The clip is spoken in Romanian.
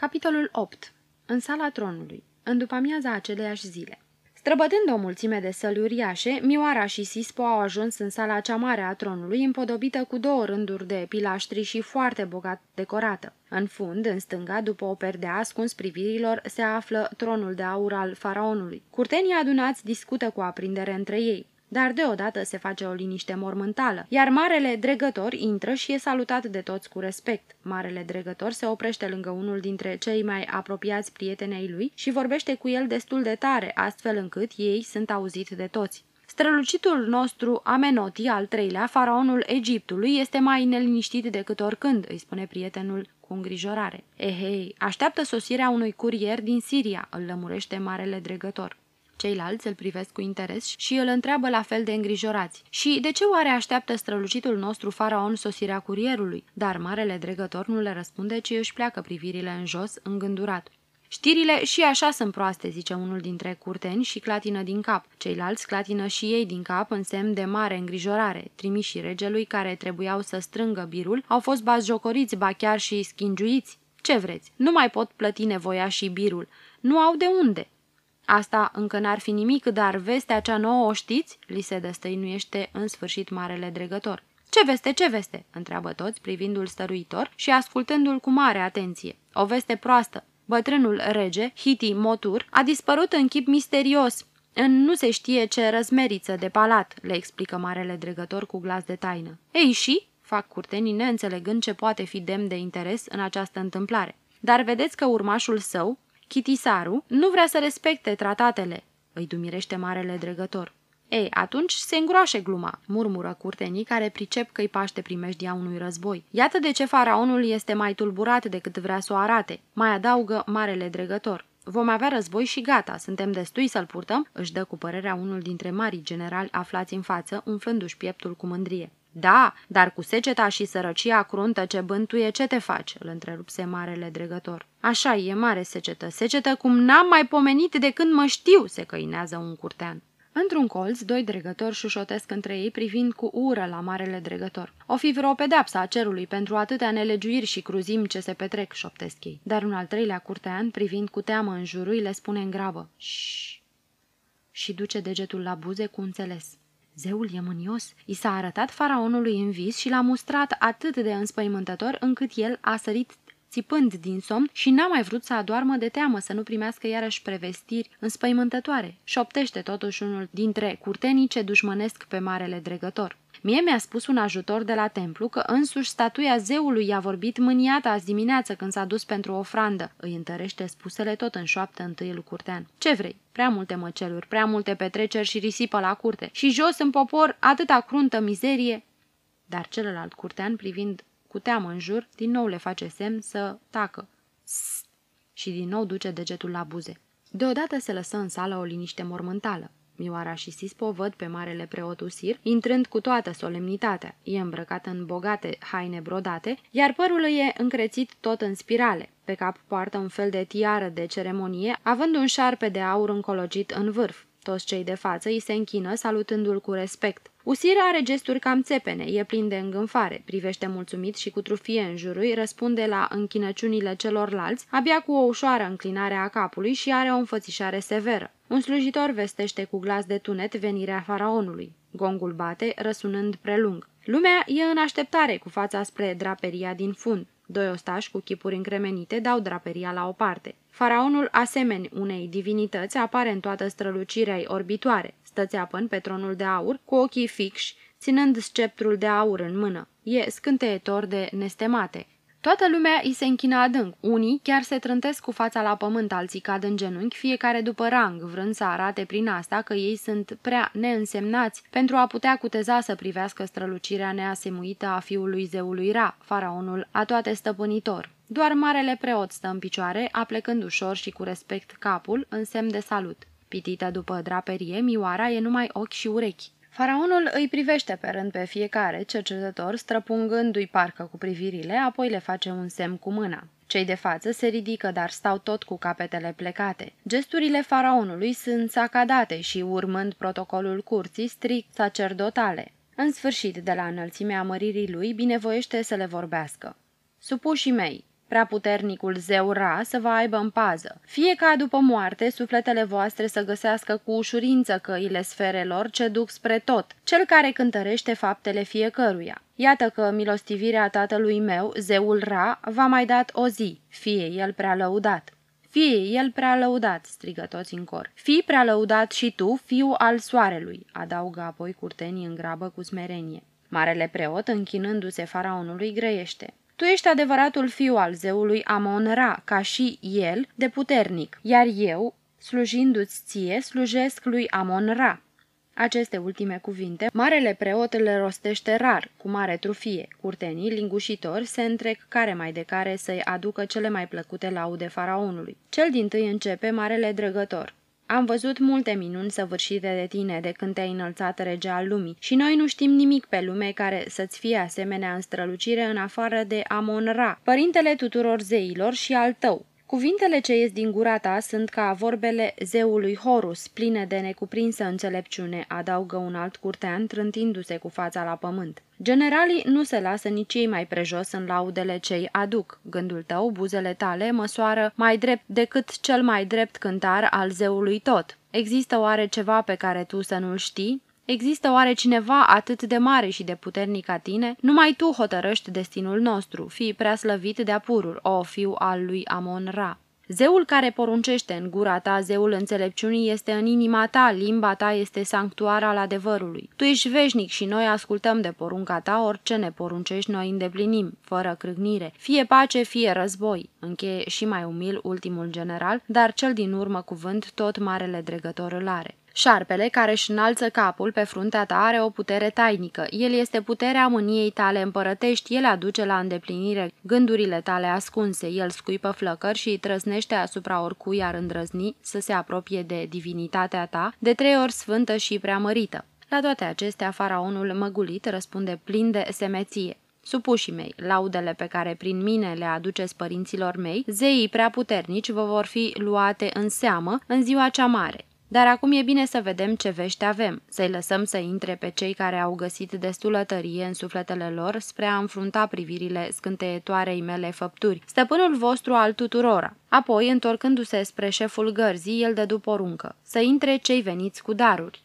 Capitolul 8. În sala tronului. În după amiaza aceleiași zile. Străbătând o mulțime de săli uriașe, Mioara și Sispo au ajuns în sala cea mare a tronului, împodobită cu două rânduri de pilaștri și foarte bogat decorată. În fund, în stânga, după o perdea ascuns privirilor, se află tronul de aur al faraonului. Curtenii adunați discută cu aprindere între ei dar deodată se face o liniște mormântală, iar marele dregător intră și e salutat de toți cu respect. Marele dregător se oprește lângă unul dintre cei mai apropiați prietenei lui și vorbește cu el destul de tare, astfel încât ei sunt auziți de toți. Strălucitul nostru, Amenoti, al treilea, faraonul Egiptului, este mai neliniștit decât oricând, îi spune prietenul cu îngrijorare. Ehei, așteaptă sosirea unui curier din Siria, îl lămurește marele dregător. Ceilalți îl privesc cu interes și îl întreabă la fel de îngrijorați. Și de ce oare așteaptă strălucitul nostru faraon sosirea curierului? Dar marele dregător nu le răspunde, ci își pleacă privirile în jos, îngândurat. Știrile și așa sunt proaste, zice unul dintre curteni și clatină din cap. Ceilalți clatină și ei din cap în semn de mare îngrijorare. Trimișii regelui care trebuiau să strângă birul au fost bazjocoriți, ba chiar și schingiuiți. Ce vreți? Nu mai pot plăti nevoia și birul. Nu au de unde. Asta încă n-ar fi nimic, dar vestea cea nouă o știți?" li se destăinuiește în sfârșit marele dregător. Ce veste, ce veste?" întreabă toți, privindu-l stăruitor și ascultându-l cu mare atenție. O veste proastă. Bătrânul rege, Hiti Motur, a dispărut în chip misterios, în nu se știe ce răzmeriță de palat, le explică marele dregător cu glas de taină. Ei și? fac curtenii neînțelegând ce poate fi demn de interes în această întâmplare. Dar vedeți că urmașul său, Chitisaru nu vrea să respecte tratatele, îi dumirește marele dregător. Ei, atunci se îngroașe gluma, murmură curtenii care pricep că-i paște primejdia unui război. Iată de ce faraonul este mai tulburat decât vrea să o arate, mai adaugă marele dregător. Vom avea război și gata, suntem destui să-l purtăm, își dă cu părerea unul dintre marii generali aflați în față, umflându-și pieptul cu mândrie. Da, dar cu seceta și sărăcia cruntă ce bântuie, ce te faci?" îl întrerupse marele dregător. Așa e mare secetă, secetă cum n-am mai pomenit de când mă știu," se căinează un curtean. Într-un colț, doi dregători șușotesc între ei privind cu ură la marele dregător. O fi vreo pedeapsă a cerului pentru atâtea nelegiuiri și cruzim ce se petrec, șoptesc ei. Dar un al treilea curtean, privind cu teamă în jurul, le spune în grabă. Șș! Și duce degetul la buze cu înțeles. Zeul e mânios. I s-a arătat faraonului în vis și l-a mustrat atât de înspăimântător încât el a sărit țipând din somn și n-a mai vrut să adoarmă de teamă să nu primească iarăși prevestiri înspăimântătoare. Șoptește totuși unul dintre curtenii ce dușmănesc pe marele dregător. Mie mi-a spus un ajutor de la templu că însuși statuia zeului i-a vorbit mâniată azi dimineață când s-a dus pentru ofrandă. Îi întărește spusele tot în șoaptă întâiul curtean. Ce vrei? Prea multe măceluri, prea multe petreceri și risipă la curte. Și jos în popor atâta cruntă mizerie. Dar celălalt curtean, privind cu teamă în jur, din nou le face semn să tacă. Sst! Și din nou duce degetul la buze. Deodată se lăsă în sală o liniște mormântală. Mioara și Sispo văd pe marele preot Usir, intrând cu toată solemnitatea. E îmbrăcat în bogate haine brodate, iar părul e încrețit tot în spirale. Pe cap poartă un fel de tiară de ceremonie, având un șarpe de aur încologit în vârf. Toți cei de față îi se închină, salutându-l cu respect. Usira are gesturi cam țepene, e plin de îngânfare, privește mulțumit și cu trufie în jurul, răspunde la închinăciunile celorlalți, abia cu o ușoară înclinare a capului și are o înfățișare severă. Un slujitor vestește cu glas de tunet venirea faraonului. Gongul bate, răsunând prelung. Lumea e în așteptare cu fața spre draperia din fund. Doi ostași cu chipuri încremenite dau draperia la o parte. Faraonul, asemeni unei divinități, apare în toată strălucirea orbitoare. Stă țeapăn pe tronul de aur, cu ochii fixi, ținând sceptrul de aur în mână. E scânteietor de nestemate. Toată lumea îi se închină adânc. Unii chiar se trântesc cu fața la pământ, alții cad în genunchi, fiecare după rang, vrând să arate prin asta că ei sunt prea neînsemnați pentru a putea cuteza să privească strălucirea neasemuită a fiului zeului Ra, faraonul a toate stăpânitor. Doar marele preot stă în picioare, aplecând ușor și cu respect capul, în semn de salut. Pitită după draperie, Mioara e numai ochi și urechi. Faraonul îi privește pe rând pe fiecare, cercetător, străpungându-i parcă cu privirile, apoi le face un semn cu mâna. Cei de față se ridică, dar stau tot cu capetele plecate. Gesturile faraonului sunt sacadate și, urmând protocolul curții, strict sacerdotale. În sfârșit, de la înălțimea măririi lui, binevoiește să le vorbească. Supușii mei, prea puternicul zeu Ra să vă aibă în pază. Fie ca după moarte sufletele voastre să găsească cu ușurință căile sferelor ce duc spre tot, cel care cântărește faptele fiecăruia. Iată că milostivirea tatălui meu, zeul Ra, v-a mai dat o zi, fie el prea lăudat. Fie el prea lăudat, strigă toți în cor. Fii prea lăudat și tu, fiu al soarelui, adaugă apoi curtenii în grabă cu smerenie. Marele preot, închinându-se faraonului, grăiește. Tu ești adevăratul fiu al zeului Amon-Ra, ca și el, de puternic, iar eu, slujindu-ți ție, slujesc lui Amon-Ra. Aceste ultime cuvinte, marele preot le rostește rar, cu mare trufie. Curtenii, lingușitori, se întrec care mai de care să-i aducă cele mai plăcute laude faraonului. Cel din tâi începe marele drăgător. Am văzut multe minuni săvârșite de tine de când te-ai înălțat rege al lumii și noi nu știm nimic pe lume care să-ți fie asemenea în strălucire în afară de Amon-Ra, părintele tuturor zeilor și al tău. Cuvintele ce ies din gura ta sunt ca vorbele zeului Horus, pline de necuprinsă înțelepciune, adaugă un alt curtean, trântindu-se cu fața la pământ. Generalii nu se lasă nici ei mai prejos în laudele cei aduc. Gândul tău, buzele tale, măsoară mai drept decât cel mai drept cântar al zeului tot. Există oare ceva pe care tu să nu-l știi? Există oare cineva atât de mare și de puternic ca tine? Numai tu hotărăști destinul nostru, fii prea slăvit de apurul, o fiu al lui Amon-Ra. Zeul care poruncește în gura ta, zeul înțelepciunii, este în inima ta, limba ta este sanctuar al adevărului. Tu ești veșnic și noi ascultăm de porunca ta, orice ne poruncești noi îndeplinim, fără crâgnire. Fie pace, fie război. Încheie și mai umil ultimul general, dar cel din urmă cuvânt tot marele dregător îl are. Șarpele, care își înalță capul pe fruntea ta, are o putere tainică. El este puterea mâniei tale împărătești, el aduce la îndeplinire gândurile tale ascunse, el scuipă flăcări și îi trăsnește asupra oricui ar îndrăzni să se apropie de divinitatea ta, de trei ori sfântă și preamărită. La toate acestea, faraonul măgulit răspunde plin de semeție. Supușii mei, laudele pe care prin mine le aduceți părinților mei, zeii prea puternici vă vor fi luate în seamă în ziua cea mare. Dar acum e bine să vedem ce vești avem, să-i lăsăm să intre pe cei care au găsit destulă tărie în sufletele lor spre a înfrunta privirile scânteietoarei mele făpturi, stăpânul vostru al tuturora. Apoi, întorcându-se spre șeful gărzii, el dădu poruncă, să intre cei veniți cu daruri.